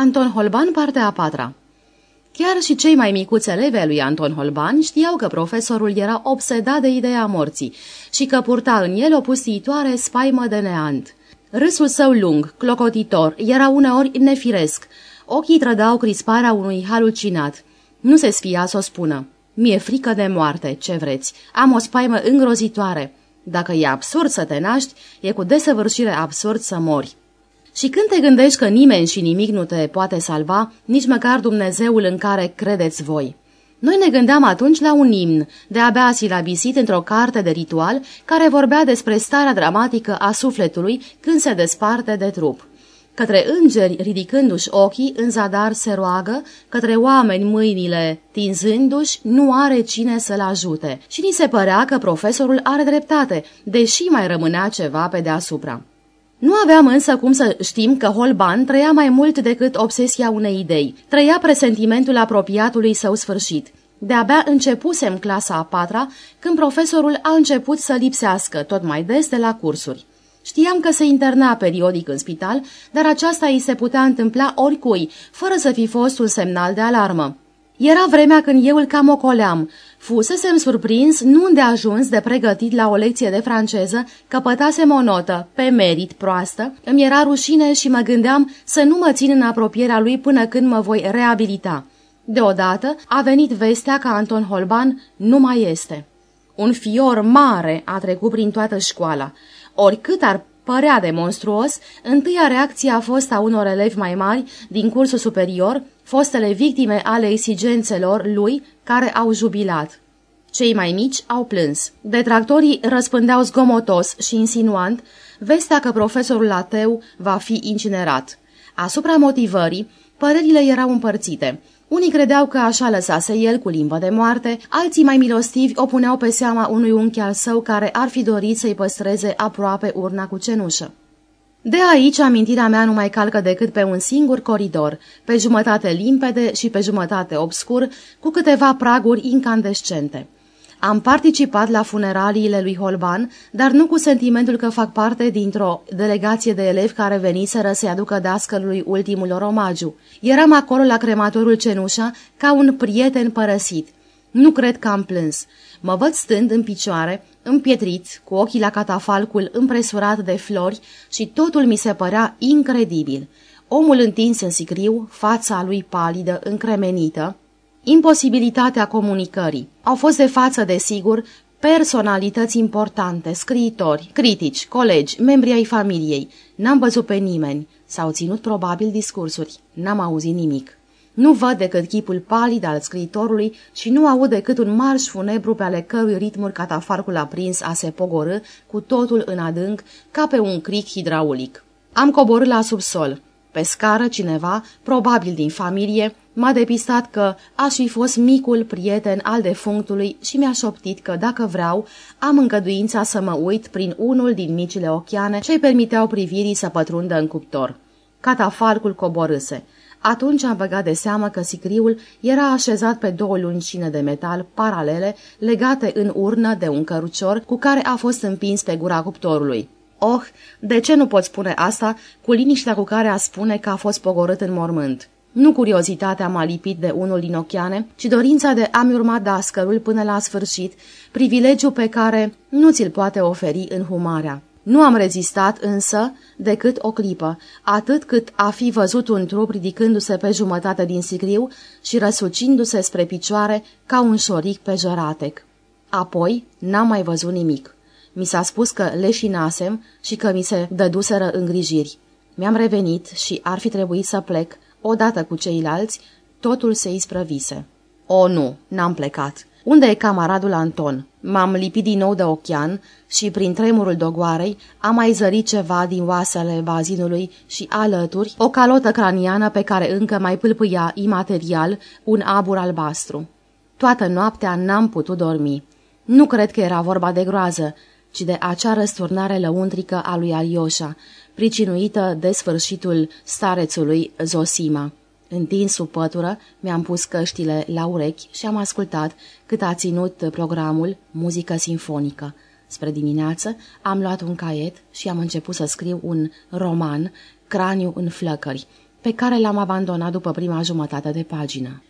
Anton Holban, partea a patra Chiar și cei mai micuți elevi ai lui Anton Holban știau că profesorul era obsedat de ideea morții și că purta în el o pustiitoare spaimă de neant. Râsul său lung, clocotitor, era uneori nefiresc. Ochii trădau crisparea unui halucinat. Nu se sfia să o spună. Mi-e frică de moarte, ce vreți. Am o spaimă îngrozitoare. Dacă e absurd să te naști, e cu desăvârșire absurd să mori. Și când te gândești că nimeni și nimic nu te poate salva, nici măcar Dumnezeul în care credeți voi. Noi ne gândeam atunci la un imn, de-abia silabisit într-o carte de ritual, care vorbea despre starea dramatică a sufletului când se desparte de trup. Către îngeri, ridicându-și ochii, în zadar se roagă, către oameni mâinile tinzându-și, nu are cine să-l ajute. Și ni se părea că profesorul are dreptate, deși mai rămânea ceva pe deasupra. Nu aveam însă cum să știm că Holban trăia mai mult decât obsesia unei idei. Trăia presentimentul apropiatului său sfârșit. De-abia începusem clasa a patra, când profesorul a început să lipsească tot mai des de la cursuri. Știam că se interna periodic în spital, dar aceasta îi se putea întâmpla oricui, fără să fi fost un semnal de alarmă. Era vremea când eu îl cam ocoleam. Fusesem surprins, nu ajuns de pregătit la o lecție de franceză, căpătasem o notă, pe merit proastă, îmi era rușine și mă gândeam să nu mă țin în apropierea lui până când mă voi reabilita. Deodată a venit vestea că Anton Holban nu mai este. Un fior mare a trecut prin toată școala. Oricât ar părea de monstruos, întâia reacție a fost a unor elevi mai mari din cursul superior, fostele victime ale exigențelor lui care au jubilat. Cei mai mici au plâns. Detractorii răspândeau zgomotos și insinuant vestea că profesorul ateu va fi incinerat. Asupra motivării, părerile erau împărțite. Unii credeau că așa lăsase el cu limbă de moarte, alții mai milostivi o puneau pe seama unui unchi al său care ar fi dorit să-i păstreze aproape urna cu cenușă. De aici amintirea mea nu mai calcă decât pe un singur coridor, pe jumătate limpede și pe jumătate obscur, cu câteva praguri incandescente. Am participat la funeraliile lui Holban, dar nu cu sentimentul că fac parte dintr-o delegație de elevi care veniseră să-i aducă dascălului ultimul lor omagiu. Eram acolo la crematorul Cenușa ca un prieten părăsit. Nu cred că am plâns. Mă văd stând în picioare, împietrit, cu ochii la catafalcul împresurat de flori și totul mi se părea incredibil. Omul întins în sicriu, fața lui palidă, încremenită, imposibilitatea comunicării. Au fost de față, desigur, personalități importante, scriitori, critici, colegi, membri ai familiei. N-am văzut pe nimeni. S-au ținut probabil discursuri. N-am auzit nimic. Nu văd decât chipul palid al scriitorului și nu aud decât un marș funebru pe ale cărui ritmuri catafarcul a prins a se pogorâ cu totul în adânc ca pe un cric hidraulic. Am coborât la subsol. Pe scară cineva, probabil din familie, m-a depistat că aș fi fost micul prieten al defunctului și mi-a șoptit că, dacă vreau, am încăduința să mă uit prin unul din micile ochiane ce-i permiteau privirii să pătrundă în cuptor. Catafalcul coborâse. Atunci am băgat de seamă că sicriul era așezat pe două lungime de metal paralele, legate în urnă de un cărucior cu care a fost împins pe gura cuptorului. Oh, de ce nu pot spune asta cu liniștea cu care a spune că a fost pogorât în mormânt? Nu curiozitatea m-a lipit de unul din ochiane, ci dorința de a-mi urma dascălul până la sfârșit, privilegiu pe care nu ți-l poate oferi în humarea. Nu am rezistat însă decât o clipă, atât cât a fi văzut un trup ridicându-se pe jumătate din sicriu și răsucindu-se spre picioare ca un șoric pe jăratec. Apoi n-am mai văzut nimic. Mi s-a spus că leșinasem și că mi se dăduseră îngrijiri. Mi-am revenit și ar fi trebuit să plec, odată cu ceilalți, totul se isprăvise. O, nu, n-am plecat. Unde e camaradul Anton? M-am lipit din nou de ochean și, prin tremurul dogoarei, am mai zărit ceva din oasele bazinului și alături o calotă craniană pe care încă mai pâlpâia imaterial un abur albastru. Toată noaptea n-am putut dormi. Nu cred că era vorba de groază, ci de acea răsturnare lăuntrică a lui Alioșa, pricinuită de sfârșitul starețului Zosima. Întins sub pătură, mi-am pus căștile la urechi și am ascultat cât a ținut programul muzică sinfonică. Spre dimineață am luat un caiet și am început să scriu un roman, Craniu în flăcări, pe care l-am abandonat după prima jumătate de pagină.